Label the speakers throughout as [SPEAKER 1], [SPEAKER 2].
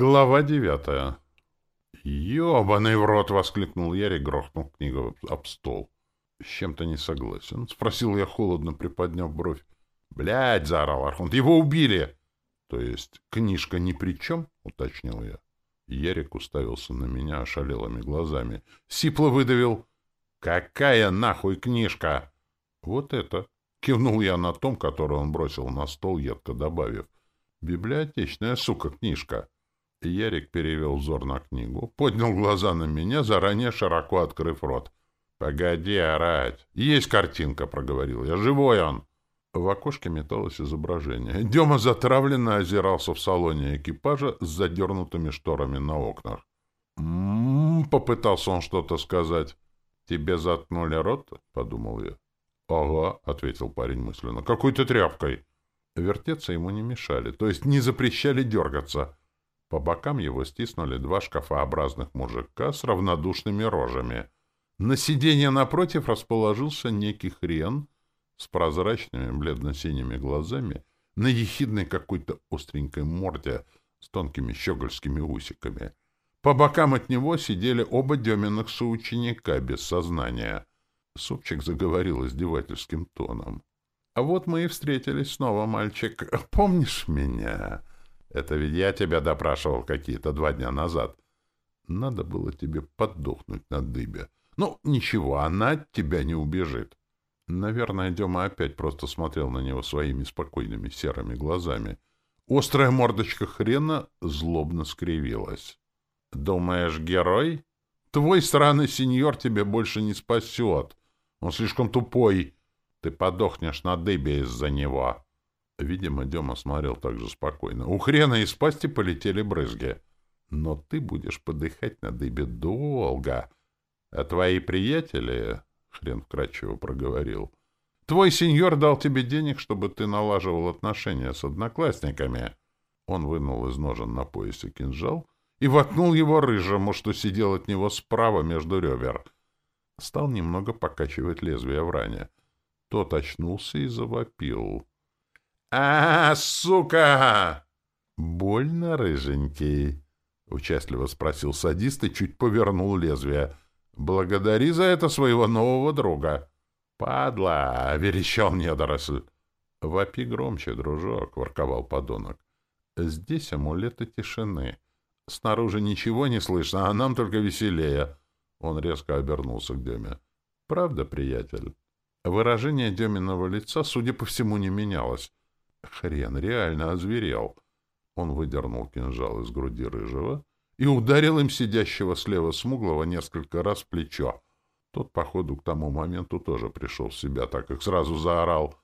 [SPEAKER 1] Глава девятая. «Ёбаный в рот!» — воскликнул Ярик, грохнул книгу об стол. «С чем-то не согласен?» — спросил я холодно, приподняв бровь. «Блядь!» — заорал Архонт. «Его убили!» «То есть книжка ни при чем?» — уточнил я. Ярик уставился на меня ошалелыми глазами. Сипло выдавил. «Какая нахуй книжка?» «Вот это!» — кивнул я на том, который он бросил на стол, едко добавив. «Библиотечная, сука, книжка!» Ярик перевел взор на книгу, поднял глаза на меня, заранее широко открыв рот. «Погоди орать! Есть картинка!» — проговорил я. «Живой он!» В окошке металось изображение. Дема затравленно озирался в салоне экипажа с задернутыми шторами на окнах. «М-м-м», попытался он что-то сказать. «Тебе заткнули рот?» — подумал я. «Ага», — ответил парень мысленно. «Какой-то тряпкой». Вертеться ему не мешали, то есть не запрещали дергаться. По бокам его стиснули два шкафообразных мужика с равнодушными рожами. На сиденье напротив расположился некий хрен с прозрачными бледно-синими глазами на ехидной какой-то остренькой морде с тонкими щегольскими усиками. По бокам от него сидели оба Деминых соученика без сознания. Супчик заговорил издевательским тоном. — А вот мы и встретились снова, мальчик. Помнишь меня? Это ведь я тебя допрашивал какие-то два дня назад. Надо было тебе поддохнуть на дыбе. Ну, ничего, она от тебя не убежит. Наверное, Дема опять просто смотрел на него своими спокойными серыми глазами. Острая мордочка хрена злобно скривилась. «Думаешь, герой? Твой странный сеньор тебе больше не спасет. Он слишком тупой. Ты подохнешь на дыбе из-за него». Видимо, Дема смотрел так же спокойно. У хрена из пасти полетели брызги. Но ты будешь подыхать на дыбе долго. А твои приятели, — хрен вкратчиво проговорил, — твой сеньор дал тебе денег, чтобы ты налаживал отношения с одноклассниками. Он вынул из ножен на поясе кинжал и воткнул его рыжему, что сидел от него справа между ребер. Стал немного покачивать лезвие в ране. Тот очнулся и завопил. А, сука! Больно, рыженький? Участливо спросил садист и чуть повернул лезвие. Благодари за это своего нового друга. Падла! верещал недоросль. Вопи громче, дружок, ворковал подонок. Здесь амулеты тишины. Снаружи ничего не слышно, а нам только веселее. Он резко обернулся к Деме. Правда, приятель? Выражение Деминого лица, судя по всему, не менялось. Хрен реально озверел. Он выдернул кинжал из груди рыжего и ударил им сидящего слева смуглого несколько раз в плечо. Тот, походу, к тому моменту тоже пришел в себя, так как сразу заорал.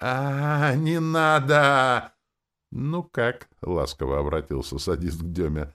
[SPEAKER 1] «А, -а не надо!» «Ну как?» — ласково обратился садист к Деме.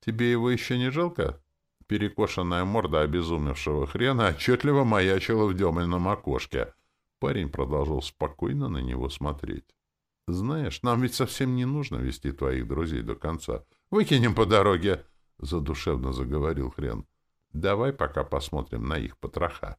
[SPEAKER 1] «Тебе его еще не жалко?» Перекошенная морда обезумевшего хрена отчетливо маячила в Демином окошке. Парень продолжал спокойно на него смотреть. Знаешь, нам ведь совсем не нужно вести твоих друзей до конца. Выкинем по дороге, — задушевно заговорил Хрен. Давай пока посмотрим на их потроха.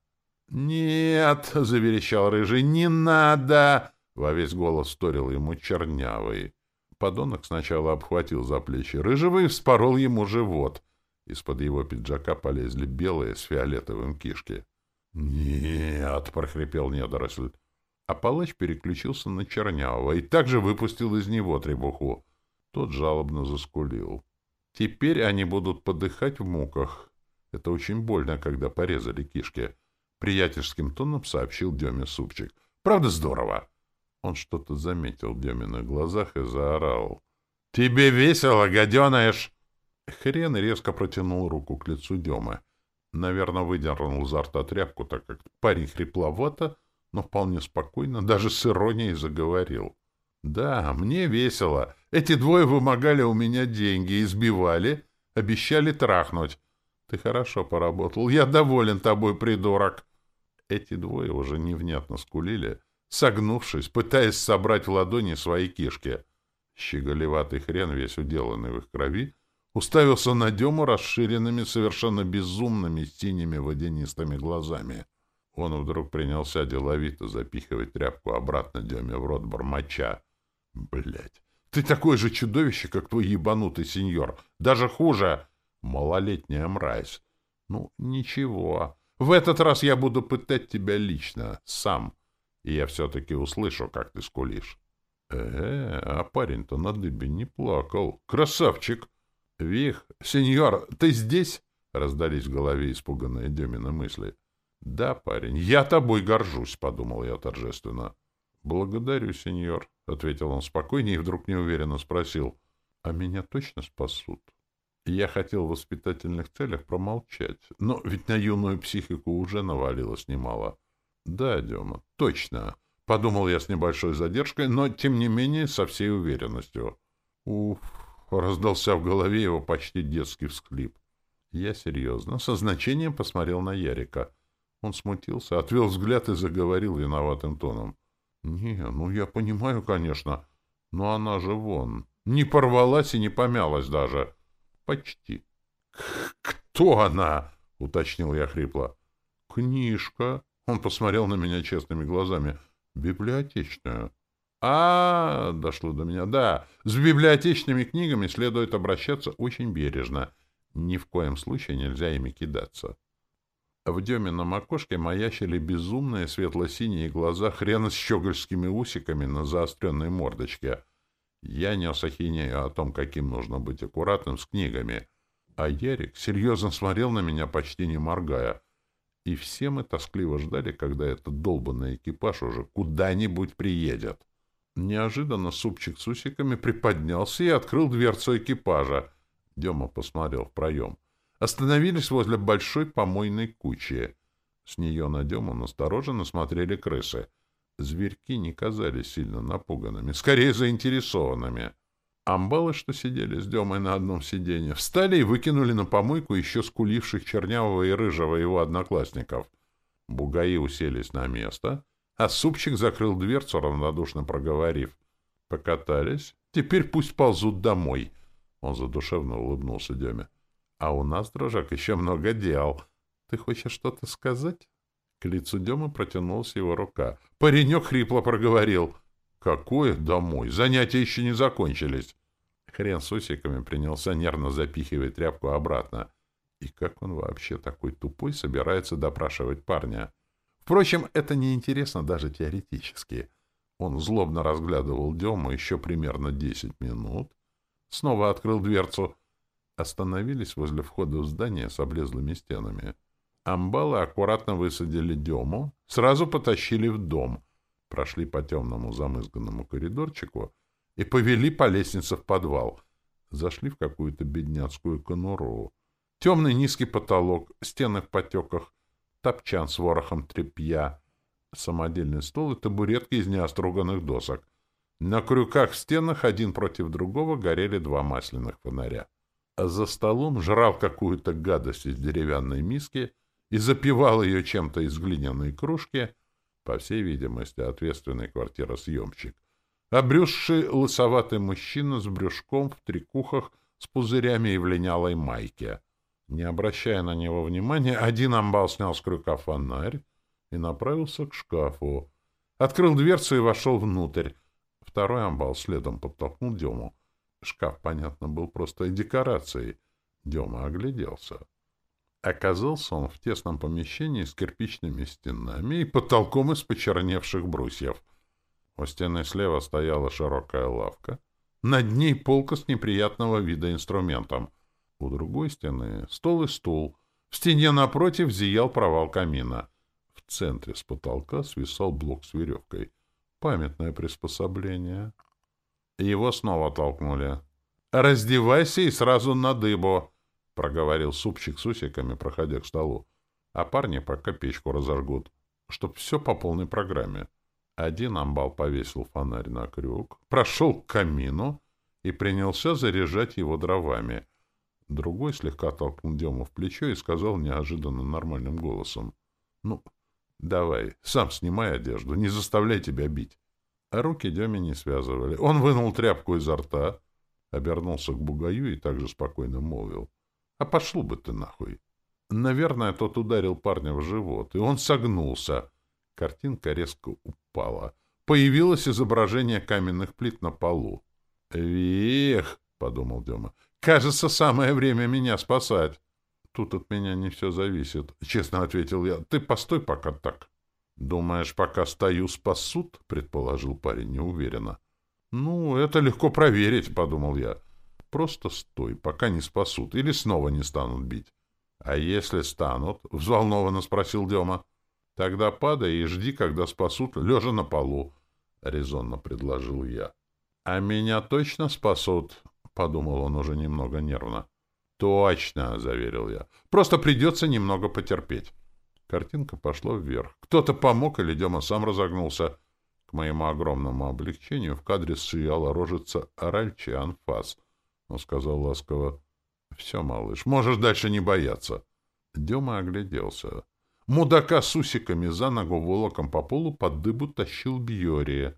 [SPEAKER 1] Нет, — заверещал Рыжий, — не надо! Во весь голос вторил ему чернявый. Подонок сначала обхватил за плечи Рыжего и вспорол ему живот. Из-под его пиджака полезли белые с фиолетовым кишки. — Нет, — прохрипел недоросль. А палач переключился на Чернявого и также выпустил из него требуху. Тот жалобно заскулил. Теперь они будут подыхать в муках. Это очень больно, когда порезали кишки. Приятельским тоном сообщил Деме Супчик. Правда здорово? Он что-то заметил в Деминых глазах и заорал. «Тебе весело, гаденыш!» Хрен резко протянул руку к лицу Демы. Наверное, выдернул изо рта тряпку, так как парень хрипловато но вполне спокойно, даже с иронией заговорил. «Да, мне весело. Эти двое вымогали у меня деньги, избивали, обещали трахнуть. Ты хорошо поработал. Я доволен тобой, придурок». Эти двое уже невнятно скулили, согнувшись, пытаясь собрать в ладони свои кишки. Щеголеватый хрен, весь уделанный в их крови, уставился на Дему расширенными, совершенно безумными синими водянистыми глазами. Он вдруг принялся деловито запихивать тряпку обратно Деме в рот бормоча. Блять, Ты такое же чудовище, как твой ебанутый сеньор. Даже хуже. Малолетняя мразь. Ну, ничего. В этот раз я буду пытать тебя лично, сам. И я все-таки услышу, как ты скулишь. Э, а парень-то на дыбе не плакал. Красавчик! Вих, сеньор, ты здесь? Раздались в голове испуганные Демины мысли. Да, парень, я тобой горжусь, подумал я торжественно. Благодарю, сеньор, ответил он спокойнее и вдруг неуверенно спросил. А меня точно спасут? Я хотел в воспитательных целях промолчать, но ведь на юную психику уже навалилось немало. Да, Дема, точно. Подумал я с небольшой задержкой, но, тем не менее, со всей уверенностью. Уф, раздался в голове его почти детский всклип. Я серьезно, со значением посмотрел на Ярика. Он смутился, отвел взгляд и заговорил виноватым тоном. — Не, ну я понимаю, конечно, но она же вон. Не порвалась и не помялась даже. — Почти. — Кто она? — уточнил я хрипло. — Книжка. Он посмотрел на меня честными глазами. — Библиотечная. А, -а, дошло до меня. Да, с библиотечными книгами следует обращаться очень бережно. Ни в коем случае нельзя ими кидаться. В Демином окошке маячили безумные светло-синие глаза хрена с щегольскими усиками на заостренной мордочке. Я нес ахинею о том, каким нужно быть аккуратным с книгами. А Ярик серьезно смотрел на меня, почти не моргая. И все мы тоскливо ждали, когда этот долбанный экипаж уже куда-нибудь приедет. Неожиданно супчик с усиками приподнялся и открыл дверцу экипажа. Дема посмотрел в проем остановились возле большой помойной кучи. С нее на Дему настороженно смотрели крысы. Зверьки не казались сильно напуганными, скорее заинтересованными. Амбалы, что сидели с Демой на одном сиденье, встали и выкинули на помойку еще скуливших чернявого и рыжего его одноклассников. Бугаи уселись на место, а супчик закрыл дверцу, равнодушно проговорив. Покатались, теперь пусть ползут домой. Он задушевно улыбнулся Деме. А у нас, дружок, еще много дел. Ты хочешь что-то сказать? К лицу Демы протянулась его рука. Паренек хрипло проговорил. Какое домой? Занятия еще не закончились. Хрен с усиками принялся нервно запихивать тряпку обратно. И как он вообще такой тупой собирается допрашивать парня? Впрочем, это неинтересно даже теоретически. Он злобно разглядывал Дему еще примерно десять минут, снова открыл дверцу — остановились возле входа в здание с облезлыми стенами. Амбалы аккуратно высадили Дему, сразу потащили в дом, прошли по темному замызганному коридорчику и повели по лестнице в подвал. Зашли в какую-то бедняцкую конуру. Темный низкий потолок, стены в потеках, топчан с ворохом тряпья, самодельный стол и табуретки из неоструганных досок. На крюках в стенах один против другого горели два масляных фонаря за столом жрал какую-то гадость из деревянной миски и запивал ее чем-то из глиняной кружки, по всей видимости, ответственный квартиросъемщик. Обрюзший лысоватый мужчина с брюшком в трикухах с пузырями и в линялой майке. Не обращая на него внимания, один амбал снял с крюка фонарь и направился к шкафу. Открыл дверцу и вошел внутрь. Второй амбал следом подтолкнул Дему. Шкаф, понятно, был просто декорацией. Дема огляделся. Оказался он в тесном помещении с кирпичными стенами и потолком из почерневших брусьев. У стены слева стояла широкая лавка. Над ней полка с неприятного вида инструментом. У другой стены стол и стул. В стене напротив зиял провал камина. В центре с потолка свисал блок с веревкой. Памятное приспособление. Его снова толкнули. «Раздевайся и сразу на дыбу!» — проговорил супчик с усиками, проходя к столу. А парни пока печку разожгут, чтоб все по полной программе. Один амбал повесил фонарь на крюк, прошел к камину и принялся заряжать его дровами. Другой слегка толкнул Дему в плечо и сказал неожиданно нормальным голосом. — Ну, давай, сам снимай одежду, не заставляй тебя бить. А руки Деме не связывали. Он вынул тряпку изо рта, обернулся к бугаю и также спокойно молвил. — А пошел бы ты нахуй. Наверное, тот ударил парня в живот, и он согнулся. Картинка резко упала. Появилось изображение каменных плит на полу. «Вих!» — подумал Дема. «Кажется, самое время меня спасать». «Тут от меня не все зависит», — честно ответил я. «Ты постой пока так». «Думаешь, пока стою, спасут?» — предположил парень неуверенно. «Ну, это легко проверить», — подумал я. «Просто стой, пока не спасут, или снова не станут бить». «А если станут?» — взволнованно спросил Дема. «Тогда падай и жди, когда спасут, лежа на полу», — резонно предложил я. «А меня точно спасут?» — подумал он уже немного нервно. «Точно», — заверил я. «Просто придется немного потерпеть». Картинка пошла вверх. Кто-то помог, или Дема сам разогнулся. К моему огромному облегчению в кадре сияла рожица Аральчи Анфас. Он сказал ласково, «Все, малыш, можешь дальше не бояться». Дема огляделся. Мудака с усиками за ногу волоком по полу под дыбу тащил Бьори.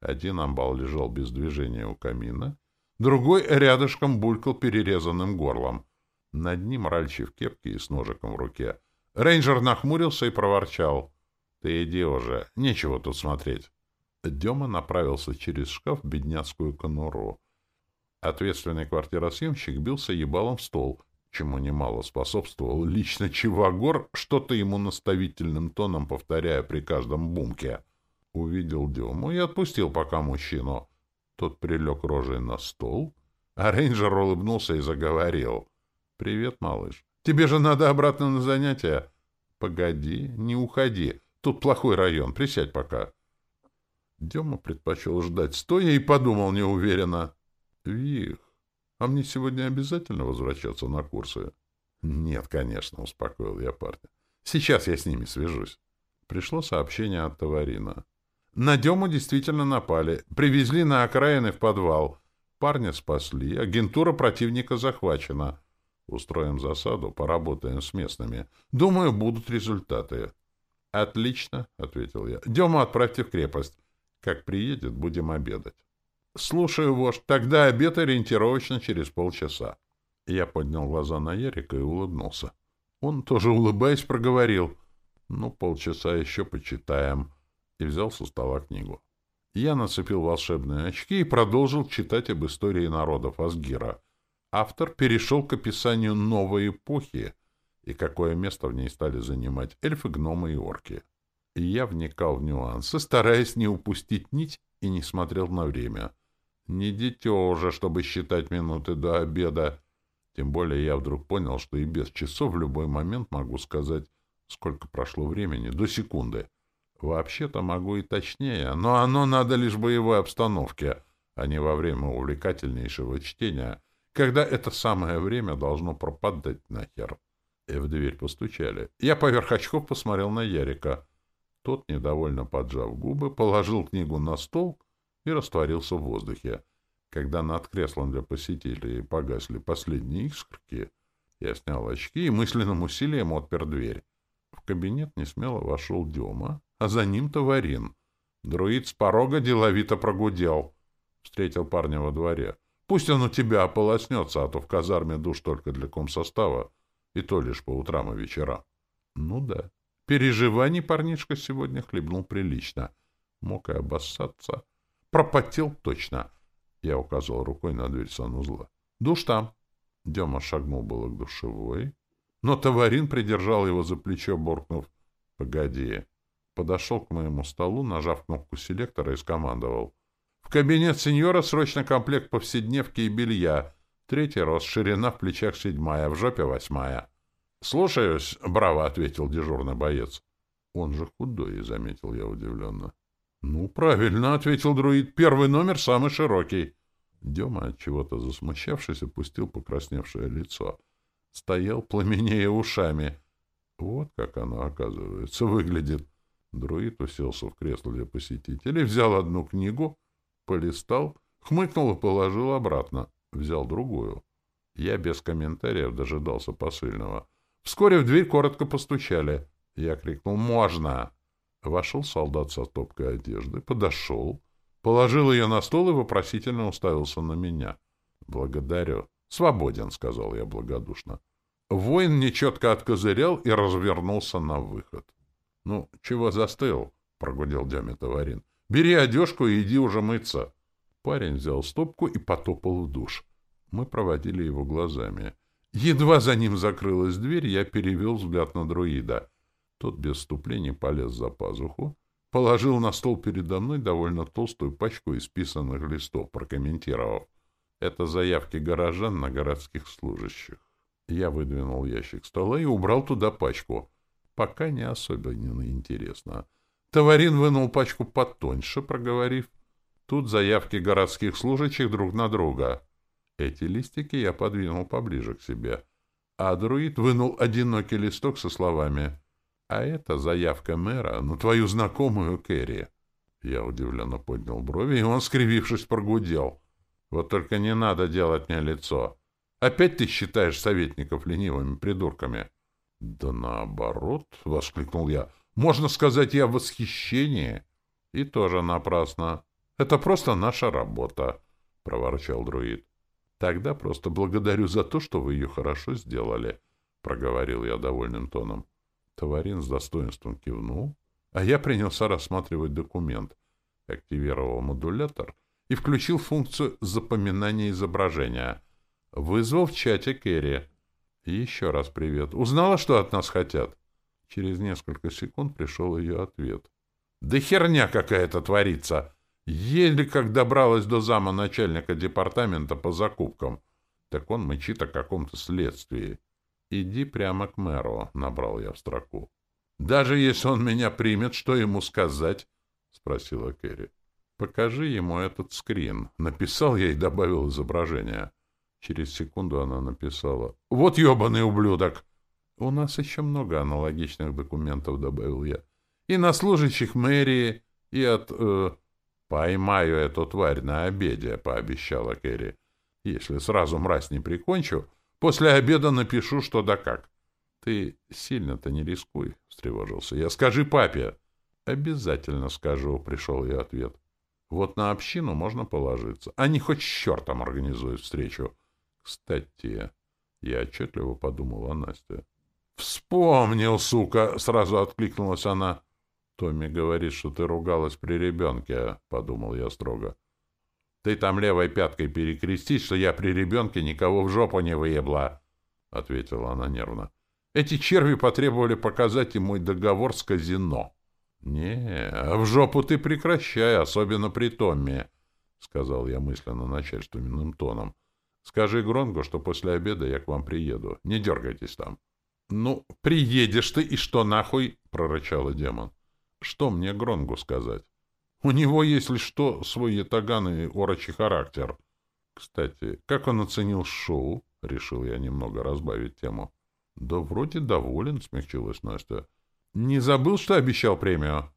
[SPEAKER 1] Один амбал лежал без движения у камина, другой рядышком булькал перерезанным горлом. Над ним Ральчи в кепке и с ножиком в руке. Рейнджер нахмурился и проворчал. — Ты иди уже, нечего тут смотреть. Дема направился через шкаф в бедняцкую конуру. Ответственный квартиросъемщик бился ебалом в стол, чему немало способствовал лично Чивагор, что-то ему наставительным тоном повторяя при каждом бумке. Увидел Дему и отпустил пока мужчину. Тот прилег рожей на стол, а рейнджер улыбнулся и заговорил. — Привет, малыш. Тебе же надо обратно на занятия. Погоди, не уходи. Тут плохой район. Присядь пока. Дема предпочел ждать стоя и подумал неуверенно. Вих, а мне сегодня обязательно возвращаться на курсы? Нет, конечно, успокоил я парня. Сейчас я с ними свяжусь. Пришло сообщение от Товарина. На Дему действительно напали. Привезли на окраины в подвал. Парня спасли. Агентура противника захвачена. Устроим засаду, поработаем с местными. Думаю, будут результаты. — Отлично, — ответил я. — Дему отправьте в крепость. Как приедет, будем обедать. — Слушаю, вождь. Тогда обед ориентировочно через полчаса. Я поднял глаза на Ярика и улыбнулся. Он, тоже улыбаясь, проговорил. — Ну, полчаса еще почитаем. И взял со стола книгу. Я нацепил волшебные очки и продолжил читать об истории народов Асгира — автор перешел к описанию новой эпохи и какое место в ней стали занимать эльфы, гномы и орки. И я вникал в нюансы, стараясь не упустить нить и не смотрел на время. Не дитё уже, чтобы считать минуты до обеда. Тем более я вдруг понял, что и без часов в любой момент могу сказать, сколько прошло времени, до секунды. Вообще-то могу и точнее, но оно надо лишь в боевой обстановке, а не во время увлекательнейшего чтения — когда это самое время должно пропадать нахер. И в дверь постучали. Я поверх очков посмотрел на Ярика. Тот, недовольно поджав губы, положил книгу на стол и растворился в воздухе. Когда над креслом для посетителей погасли последние искорки, я снял очки и мысленным усилием отпер дверь. В кабинет несмело вошел Дема, а за ним Товарин. Друид с порога деловито прогудел. Встретил парня во дворе. Пусть он у тебя ополоснется, а то в казарме душ только для комсостава, и то лишь по утрам и вечерам. Ну да. Переживаний парнишка сегодня хлебнул прилично. Мог и обоссаться. Пропотел точно. Я указал рукой на дверь санузла. Душ там. Дема шагнул было к душевой, но Товарин придержал его за плечо, боркнув. «Погоди». Подошел к моему столу, нажав кнопку селектора и скомандовал. В кабинет сеньора срочно комплект повседневки и белья. Третий рост, ширина в плечах седьмая, в жопе восьмая. — Слушаюсь, — браво ответил дежурный боец. — Он же худой, — заметил я удивленно. — Ну, правильно, — ответил друид. — Первый номер самый широкий. Дема, от чего-то засмущавшись, опустил покрасневшее лицо. Стоял, пламенея ушами. Вот как оно, оказывается, выглядит. Друид уселся в кресло для посетителей, взял одну книгу — Полистал, хмыкнул и положил обратно. Взял другую. Я без комментариев дожидался посыльного. Вскоре в дверь коротко постучали. Я крикнул «Можно!». Вошел солдат со топкой одежды, подошел, положил ее на стол и вопросительно уставился на меня. «Благодарю». «Свободен», — сказал я благодушно. Воин нечетко откозырял и развернулся на выход. — Ну, чего застыл? — прогудел Демя Товарин. Бери одежку и иди уже мыться. Парень взял стопку и потопал в душ. Мы проводили его глазами. Едва за ним закрылась дверь, я перевел взгляд на друида. Тот без вступлений полез за пазуху, положил на стол передо мной довольно толстую пачку исписанных листов, прокомментировав. Это заявки горожан на городских служащих. Я выдвинул ящик стола и убрал туда пачку. Пока не особенно интересно. Товарин вынул пачку потоньше, проговорив. Тут заявки городских служащих друг на друга. Эти листики я подвинул поближе к себе. А друид вынул одинокий листок со словами «А это заявка мэра на твою знакомую Кэрри». Я удивленно поднял брови, и он, скривившись, прогудел. «Вот только не надо делать мне лицо. Опять ты считаешь советников ленивыми придурками?» «Да наоборот», — воскликнул я. «Можно сказать, я в восхищении». «И тоже напрасно. Это просто наша работа», — проворчал друид. «Тогда просто благодарю за то, что вы ее хорошо сделали», — проговорил я довольным тоном. Товарин с достоинством кивнул, а я принялся рассматривать документ, активировал модулятор и включил функцию запоминания изображения. Вызвал в чате Керри. Еще раз привет. Узнала, что от нас хотят? Через несколько секунд пришел ее ответ. Да херня какая-то творится! Еле как добралась до зама начальника департамента по закупкам. Так он мычит о каком-то следствии. «Иди прямо к мэру», — набрал я в строку. «Даже если он меня примет, что ему сказать?» — спросила Кэрри. «Покажи ему этот скрин». Написал я и добавил изображение. Через секунду она написала. «Вот ебаный ублюдок!» «У нас еще много аналогичных документов», — добавил я. «И на служащих мэрии, и от...» э, «Поймаю эту тварь на обеде», — пообещала Кэрри. «Если сразу мразь не прикончу, после обеда напишу что да как». «Ты сильно-то не рискуй», — встревожился я. «Скажи папе». «Обязательно скажу», — пришел я ответ. «Вот на общину можно положиться. Они хоть чертом организуют встречу». «Кстати...» — я отчетливо подумала Настя. «Вспомнил, сука!» — сразу откликнулась она. Томми говорит, что ты ругалась при ребенке, — подумал я строго. — Ты там левой пяткой перекрестись, что я при ребенке никого в жопу не выебла, — ответила она нервно. Эти черви потребовали показать им мой договор с казино. — Не, в жопу ты прекращай, особенно при Томми, — сказал я мысленно начальственным тоном. — Скажи Гронгу, что после обеда я к вам приеду. Не дергайтесь там. — Ну, приедешь ты, и что нахуй? — прорычала демон. Что мне Гронгу сказать? У него, если что, свой ятаган и орочий характер. Кстати, как он оценил шоу? Решил я немного разбавить тему. Да вроде доволен, смягчилась Настя. Не забыл, что обещал премию?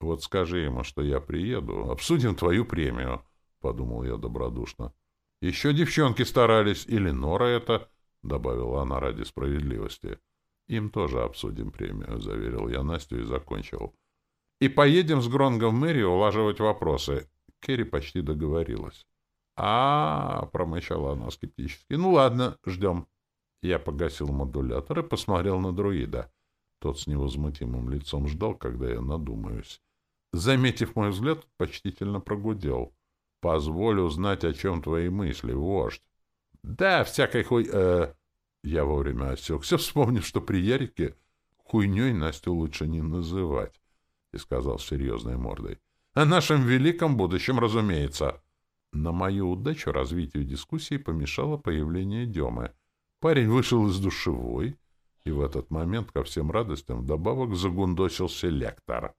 [SPEAKER 1] Вот скажи ему, что я приеду, обсудим твою премию, подумал я добродушно. Еще девчонки старались, или Нора это, добавила она ради справедливости. Им тоже обсудим премию, заверил я Настю и закончил. И поедем с Гронгом в мэрию улаживать вопросы. Керри почти договорилась. -а промычала она скептически. «Ну ладно, ждем». Я погасил модулятор и посмотрел на друида. Тот с невозмутимым лицом ждал, когда я надумаюсь. Заметив мой взгляд, почтительно прогудел. «Позволь узнать, о чем твои мысли, вождь». «Да, всякой хуй...» э... Я вовремя осекся, вспомнив, что при Ярике хуйней Настю лучше не называть и сказал с серьезной мордой. «О нашем великом будущем, разумеется!» На мою удачу развитию дискуссии помешало появление Демы. Парень вышел из душевой, и в этот момент ко всем радостям вдобавок загундосил селектор.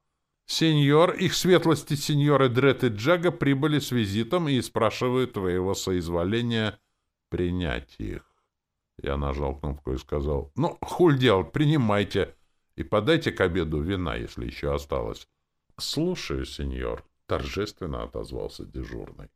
[SPEAKER 1] «Сеньор, их светлости сеньоры Дред и Джага прибыли с визитом и спрашивают твоего соизволения принять их». Я нажал кнопку и сказал, «Ну, хуль делать, принимайте. И подайте к обеду вина, если еще осталось. — Слушаю, сеньор, — торжественно отозвался дежурный.